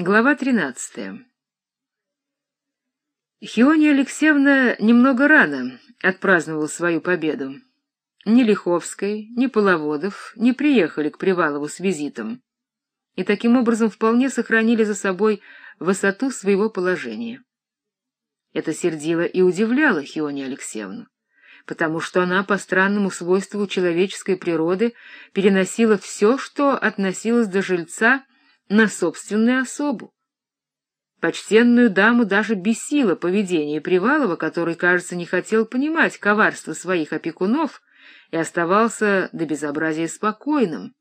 Глава тринадцатая Хиония Алексеевна немного рано отпраздновала свою победу. Ни Лиховской, ни Половодов не приехали к Привалову с визитом, и таким образом вполне сохранили за собой высоту своего положения. Это сердило и удивляло Хионию Алексеевну, потому что она по странному свойству человеческой природы переносила все, что относилось до жильца, на собственную особу. Почтенную даму даже бесило поведение Привалова, который, кажется, не хотел понимать коварство своих опекунов и оставался до безобразия спокойным.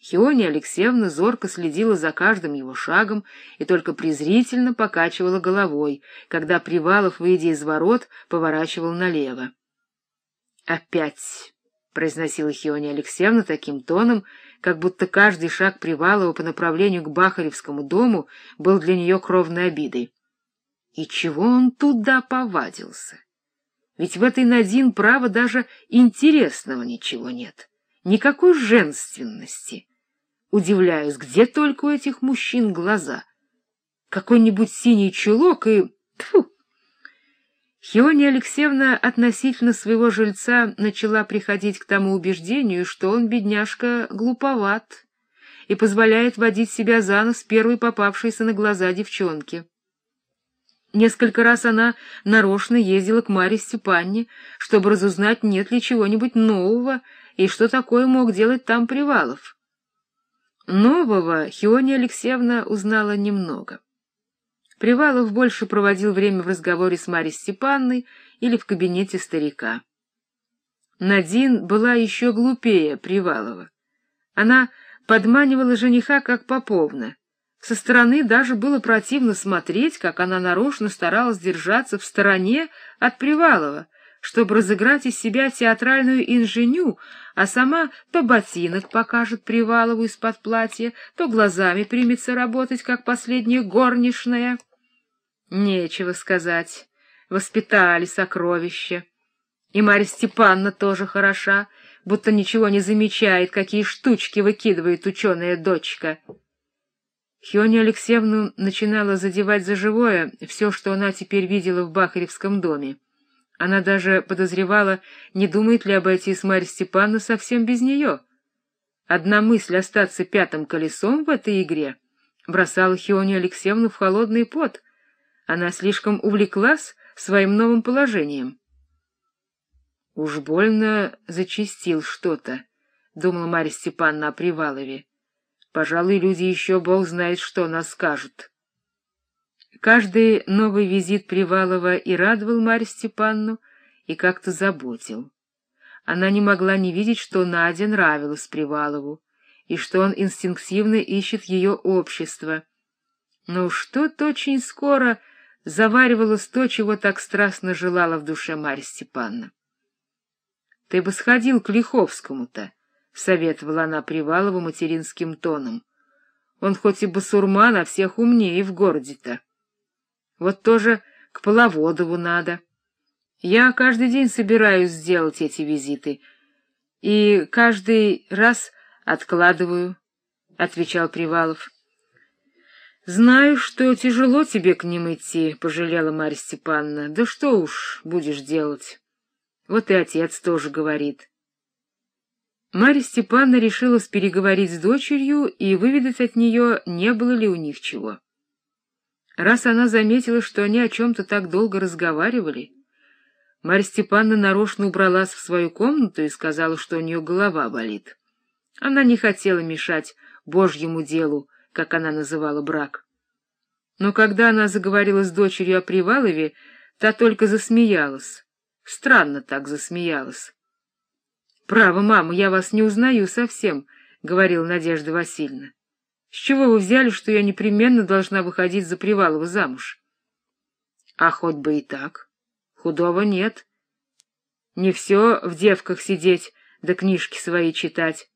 Хиония Алексеевна зорко следила за каждым его шагом и только презрительно покачивала головой, когда Привалов, выйдя из ворот, поворачивал налево. «Опять!» — произносила Хиония Алексеевна таким тоном, как будто каждый шаг Привалова по направлению к Бахаревскому дому был для нее кровной обидой. И чего он туда повадился? Ведь в этой Надин, право, даже интересного ничего нет, никакой женственности. Удивляюсь, где только у этих мужчин глаза. Какой-нибудь синий чулок и... Тьфу! Хиония Алексеевна относительно своего жильца начала приходить к тому убеждению, что он, бедняжка, глуповат и позволяет водить себя за нос первой попавшейся на глаза девчонки. Несколько раз она нарочно ездила к Марье Степанне, чтобы разузнать, нет ли чего-нибудь нового и что такое мог делать там Привалов. Нового Хиония Алексеевна узнала немного. Привалов больше проводил время в разговоре с Марьей Степанной или в кабинете старика. Надин была еще глупее Привалова. Она подманивала жениха как поповна. Со стороны даже было противно смотреть, как она нарочно старалась держаться в стороне от Привалова, чтобы разыграть из себя театральную инженю, а сама то ботинок покажет Привалову из-под платья, то глазами примется работать, как последняя горничная. Нечего сказать, воспитали сокровища. И Марья Степановна тоже хороша, будто ничего не замечает, какие штучки выкидывает ученая дочка. Хиония Алексеевну начинала задевать за живое все, что она теперь видела в Бахаревском доме. Она даже подозревала, не думает ли обойтись Марья Степановна совсем без нее. Одна мысль остаться пятым колесом в этой игре бросала Хионию Алексеевну в холодный пот. Она слишком увлеклась своим новым положением. «Уж больно зачистил что-то», — думала Марья Степановна о Привалове. «Пожалуй, люди еще бог знает, что нас скажут». Каждый новый визит Привалова и радовал Марью Степанну, и как-то заботил. Она не могла не видеть, что Надя нравилась Привалову, и что он инстинктивно ищет ее общество. Но что-то очень скоро заваривалось то, чего так страстно желала в душе Марья Степановна. — Ты бы сходил к Лиховскому-то, — советовала она Привалову материнским тоном. — Он хоть и басурман, а всех умнее в городе-то. Вот тоже к Половодову надо. Я каждый день собираюсь сделать эти визиты, и каждый раз откладываю, — отвечал Привалов. — Знаю, что тяжело тебе к ним идти, — пожалела Марья Степановна. — Да что уж будешь делать? Вот и отец тоже говорит. Марья Степановна решилась переговорить с дочерью и выведать от нее, не было ли у них чего. Раз она заметила, что они о чем-то так долго разговаривали, Марья Степановна нарочно убралась в свою комнату и сказала, что у нее голова болит. Она не хотела мешать Божьему делу, как она называла брак. Но когда она заговорила с дочерью о Привалове, та только засмеялась. Странно так засмеялась. — Право, мама, я вас не узнаю совсем, — говорила Надежда Васильевна. С чего вы взяли, что я непременно должна выходить за Привалова замуж? А хоть бы и так. Худого нет. Не все в девках сидеть, да книжки свои читать.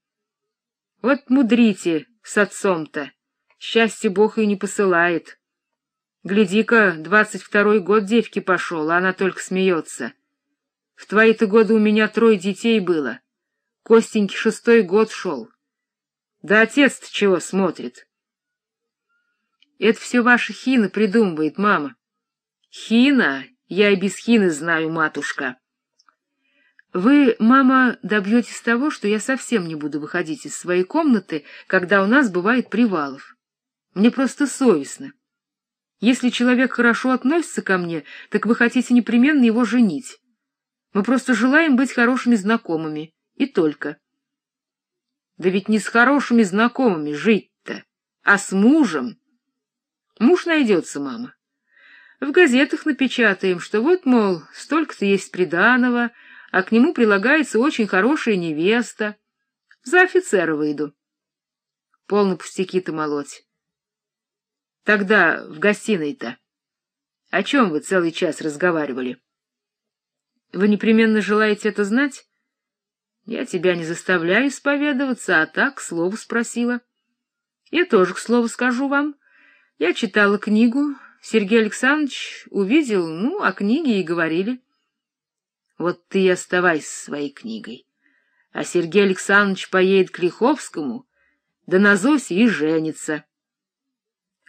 Вот мудрите с отцом-то. Счастье Бог и не посылает. Гляди-ка, двадцать второй год девки пошел, а она только смеется. В твои-то годы у меня трое детей было. Костеньке шестой год шел. Да отец-то чего смотрит? Это все ваша хина придумывает, мама. Хина? Я и без хины знаю, матушка. Вы, мама, добьетесь того, что я совсем не буду выходить из своей комнаты, когда у нас бывает привалов. Мне просто совестно. Если человек хорошо относится ко мне, так вы хотите непременно его женить. Мы просто желаем быть хорошими знакомыми, и только. Да ведь не с хорошими знакомыми жить-то, а с мужем. Муж найдется, мама. В газетах напечатаем, что вот, мол, столько-то есть приданого, а к нему прилагается очень хорошая невеста. За офицера выйду. Полно пустяки-то молоть. Тогда в гостиной-то. О чем вы целый час разговаривали? Вы непременно желаете это знать? Я тебя не заставляю исповедоваться, а так, к слову, спросила. Я тоже к слову скажу вам. Я читала книгу, Сергей Александрович увидел, ну, о книге и говорили. Вот ты и оставайся своей книгой. А Сергей Александрович поедет к Лиховскому, да на Зосе и женится.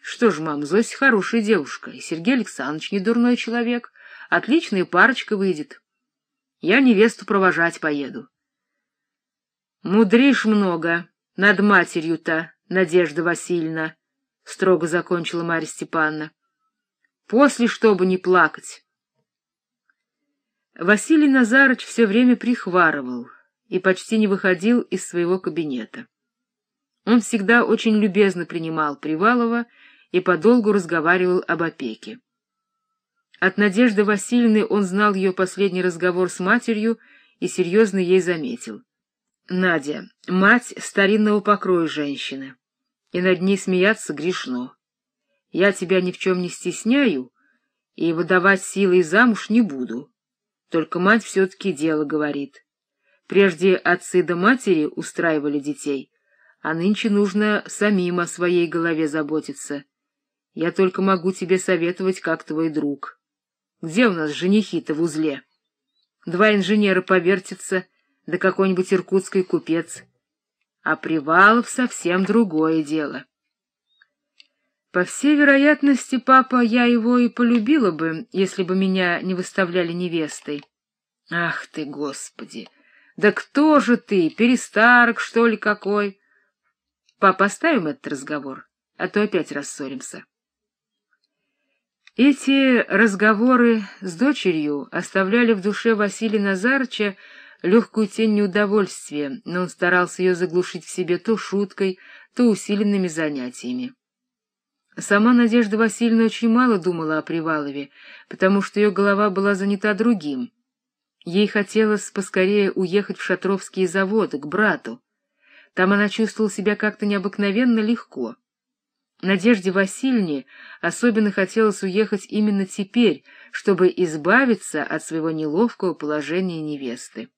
Что ж, мам, Зося хорошая девушка, и Сергей Александрович не дурной человек. Отличная парочка выйдет. Я невесту провожать поеду. Мудришь много над матерью-то, Надежда Васильевна, — строго закончила Марья Степановна. После, чтобы не плакать. Василий Назарыч все время прихварывал и почти не выходил из своего кабинета. Он всегда очень любезно принимал Привалова и подолгу разговаривал об опеке. От Надежды Васильевны он знал ее последний разговор с матерью и серьезно ей заметил. Надя, мать старинного покроя женщины, и над ней смеяться грешно. Я тебя ни в чем не стесняю и выдавать силой замуж не буду. Только мать все-таки дело говорит. Прежде отцы да матери устраивали детей, а нынче нужно самим о своей голове заботиться. Я только могу тебе советовать, как твой друг. Где у нас женихи-то в узле? Два инженера повертятся, да какой-нибудь иркутский купец. А Привалов совсем другое дело. По всей вероятности, папа, я его и полюбила бы, если бы меня не выставляли невестой. Ах ты, Господи! Да кто же ты, перестарок, что ли, какой? Папа, оставим этот разговор, а то опять рассоримся. Эти разговоры с дочерью оставляли в душе Василия Назарыча легкую тень неудовольствия, но он старался ее заглушить в себе то шуткой, то усиленными занятиями. Сама Надежда Васильевна очень мало думала о Привалове, потому что ее голова была занята другим. Ей хотелось поскорее уехать в Шатровские заводы, к брату. Там она чувствовала себя как-то необыкновенно легко. Надежде Васильевне особенно хотелось уехать именно теперь, чтобы избавиться от своего неловкого положения невесты.